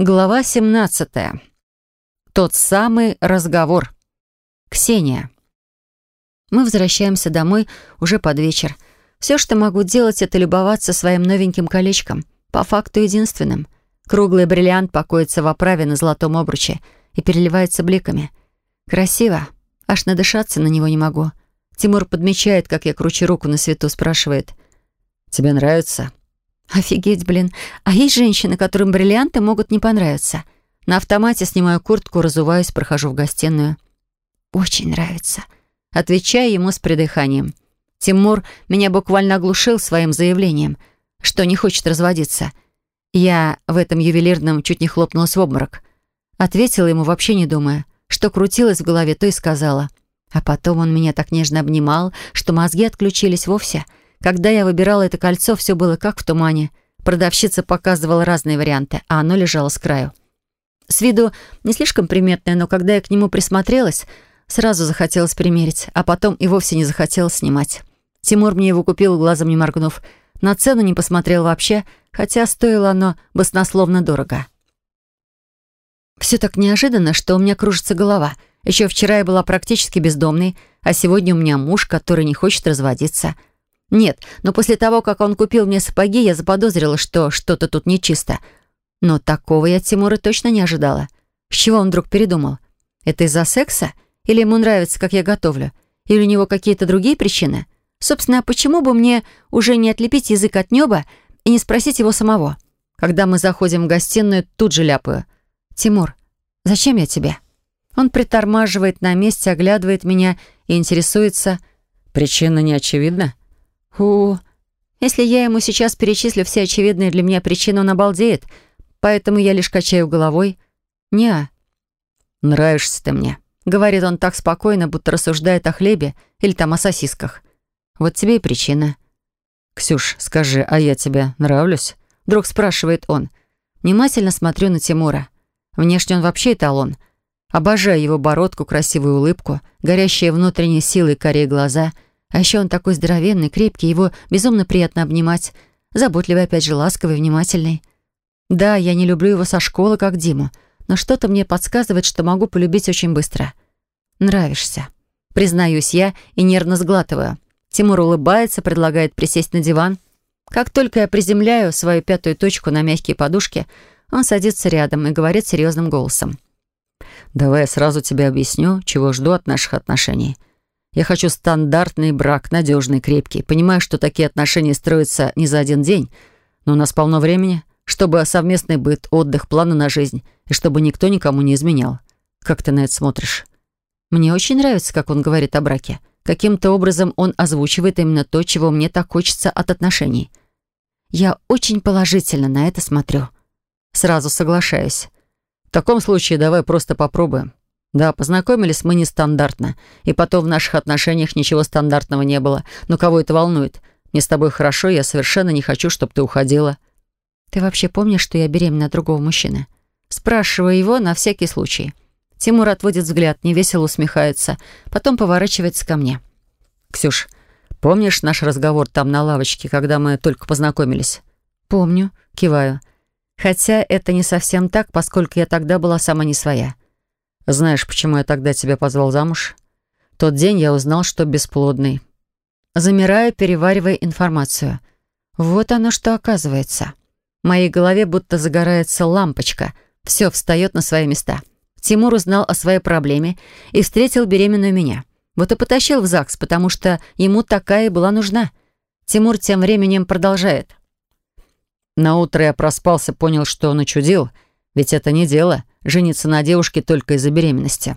Глава 17. Тот самый разговор. Ксения. Мы возвращаемся домой уже под вечер. Все, что могу делать, это любоваться своим новеньким колечком. По факту единственным. Круглый бриллиант покоится в оправе на золотом обруче и переливается бликами. Красиво. Аж надышаться на него не могу. Тимур подмечает, как я кручу руку на свету, спрашивает. «Тебе нравится?» Офигеть, блин. А есть женщины, которым бриллианты могут не понравиться. На автомате снимаю куртку, разуваюсь, прохожу в гостиную. Очень нравится. Отвечаю ему с придыханием. Тимур меня буквально оглушил своим заявлением, что не хочет разводиться. Я в этом ювелирном чуть не хлопнулась в обморок. Ответила ему, вообще не думая. Что крутилось в голове, то и сказала. А потом он меня так нежно обнимал, что мозги отключились вовсе — когда я выбирала это кольцо, все было как в тумане. Продавщица показывала разные варианты, а оно лежало с краю. С виду не слишком приметное, но когда я к нему присмотрелась, сразу захотелось примерить, а потом и вовсе не захотелось снимать. Тимур мне его купил, глазом не моргнув. На цену не посмотрел вообще, хотя стоило оно баснословно дорого. Все так неожиданно, что у меня кружится голова. Еще вчера я была практически бездомной, а сегодня у меня муж, который не хочет разводиться — нет, но после того, как он купил мне сапоги, я заподозрила, что что-то тут нечисто. Но такого я от Тимура точно не ожидала. С чего он вдруг передумал? Это из-за секса? Или ему нравится, как я готовлю? Или у него какие-то другие причины? Собственно, почему бы мне уже не отлепить язык от неба и не спросить его самого? Когда мы заходим в гостиную, тут же ляпаю. «Тимур, зачем я тебе?» Он притормаживает на месте, оглядывает меня и интересуется. «Причина не очевидна?» «Фу, если я ему сейчас перечислю все очевидные для меня причины, он обалдеет, поэтому я лишь качаю головой. «Не, нравишься ты мне», — говорит он так спокойно, будто рассуждает о хлебе или там о сосисках. Вот тебе и причина. «Ксюш, скажи, а я тебе нравлюсь?» Вдруг спрашивает он. Внимательно смотрю на Тимура. Внешне он вообще эталон. Обожаю его бородку, красивую улыбку, горящие внутренней силой корей глаза — а еще он такой здоровенный, крепкий, его безумно приятно обнимать. Заботливый, опять же, ласковый, внимательный. Да, я не люблю его со школы, как Диму, но что-то мне подсказывает, что могу полюбить очень быстро. Нравишься. Признаюсь я и нервно сглатываю. Тимур улыбается, предлагает присесть на диван. Как только я приземляю свою пятую точку на мягкие подушки, он садится рядом и говорит серьезным голосом. «Давай я сразу тебе объясню, чего жду от наших отношений. Я хочу стандартный брак, надежный, крепкий. Понимаю, что такие отношения строятся не за один день, но у нас полно времени, чтобы совместный быт, отдых, планы на жизнь, и чтобы никто никому не изменял. Как ты на это смотришь? Мне очень нравится, как он говорит о браке. Каким-то образом он озвучивает именно то, чего мне так хочется от отношений. Я очень положительно на это смотрю. Сразу соглашаюсь. В таком случае давай просто попробуем. Да, познакомились мы нестандартно. И потом в наших отношениях ничего стандартного не было. Но кого это волнует? Мне с тобой хорошо, я совершенно не хочу, чтобы ты уходила. Ты вообще помнишь, что я беременна другого мужчины? Спрашиваю его на всякий случай. Тимур отводит взгляд, невесело усмехается, потом поворачивается ко мне. «Ксюш, помнишь наш разговор там на лавочке, когда мы только познакомились?» «Помню», — киваю. Хотя это не совсем так, поскольку я тогда была сама не своя. Знаешь, почему я тогда тебя позвал замуж? тот день я узнал, что бесплодный. Замираю, переваривая информацию. Вот оно что оказывается. В моей голове будто загорается лампочка. Все встает на свои места. Тимур узнал о своей проблеме и встретил беременную меня. Вот и потащил в ЗАГС, потому что ему такая и была нужна. Тимур тем временем продолжает. На утро я проспался, понял, что он учудил, ведь это не дело жениться на девушке только из-за беременности.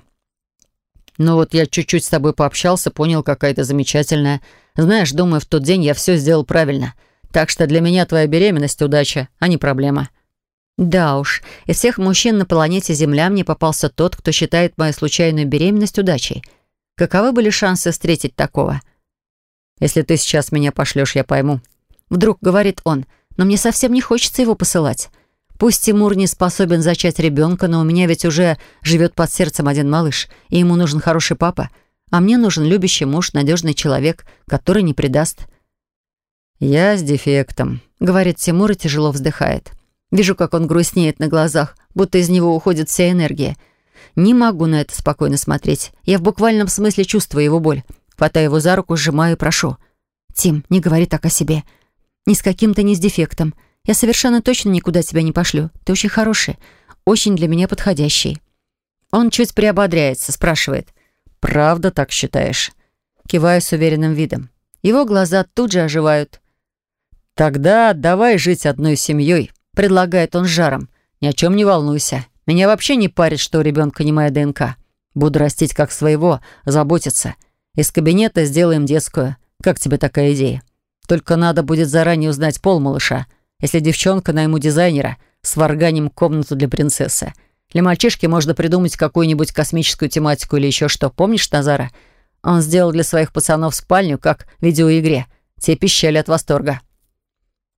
Ну вот я чуть-чуть с тобой пообщался, понял, какая то замечательная. Знаешь, думаю, в тот день я все сделал правильно. Так что для меня твоя беременность — удача, а не проблема». «Да уж, из всех мужчин на планете Земля мне попался тот, кто считает мою случайную беременность удачей. Каковы были шансы встретить такого?» «Если ты сейчас меня пошлешь, я пойму». Вдруг говорит он, но мне совсем не хочется его посылать. Пусть Тимур не способен зачать ребенка, но у меня ведь уже живет под сердцем один малыш, и ему нужен хороший папа, а мне нужен любящий муж, надежный человек, который не предаст. «Я с дефектом», — говорит Тимур и тяжело вздыхает. Вижу, как он грустнеет на глазах, будто из него уходит вся энергия. Не могу на это спокойно смотреть. Я в буквальном смысле чувствую его боль. Хватаю его за руку, сжимаю и прошу. «Тим, не говори так о себе. Ни с каким-то, ни с дефектом. Я совершенно точно никуда тебя не пошлю. Ты очень хороший, очень для меня подходящий». Он чуть приободряется, спрашивает. «Правда так считаешь?» Киваю с уверенным видом. Его глаза тут же оживают. «Тогда давай жить одной семьей», — предлагает он с жаром. «Ни о чем не волнуйся. Меня вообще не парит, что у ребенка не моя ДНК. Буду растить как своего, заботиться. Из кабинета сделаем детскую. Как тебе такая идея? Только надо будет заранее узнать пол малыша. Если девчонка, найму дизайнера, сварганим комнату для принцессы. Для мальчишки можно придумать какую-нибудь космическую тематику или еще что. Помнишь Назара? Он сделал для своих пацанов спальню, как в видеоигре. Те пищали от восторга.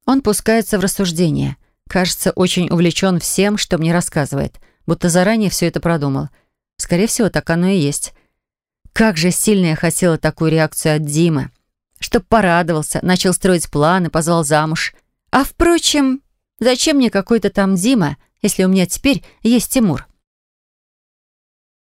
Он пускается в рассуждение. Кажется, очень увлечен всем, что мне рассказывает. Будто заранее все это продумал. Скорее всего, так оно и есть. Как же сильно я хотела такую реакцию от Димы. Чтоб порадовался, начал строить планы, позвал замуж. А впрочем, зачем мне какой-то там Дима, если у меня теперь есть Тимур?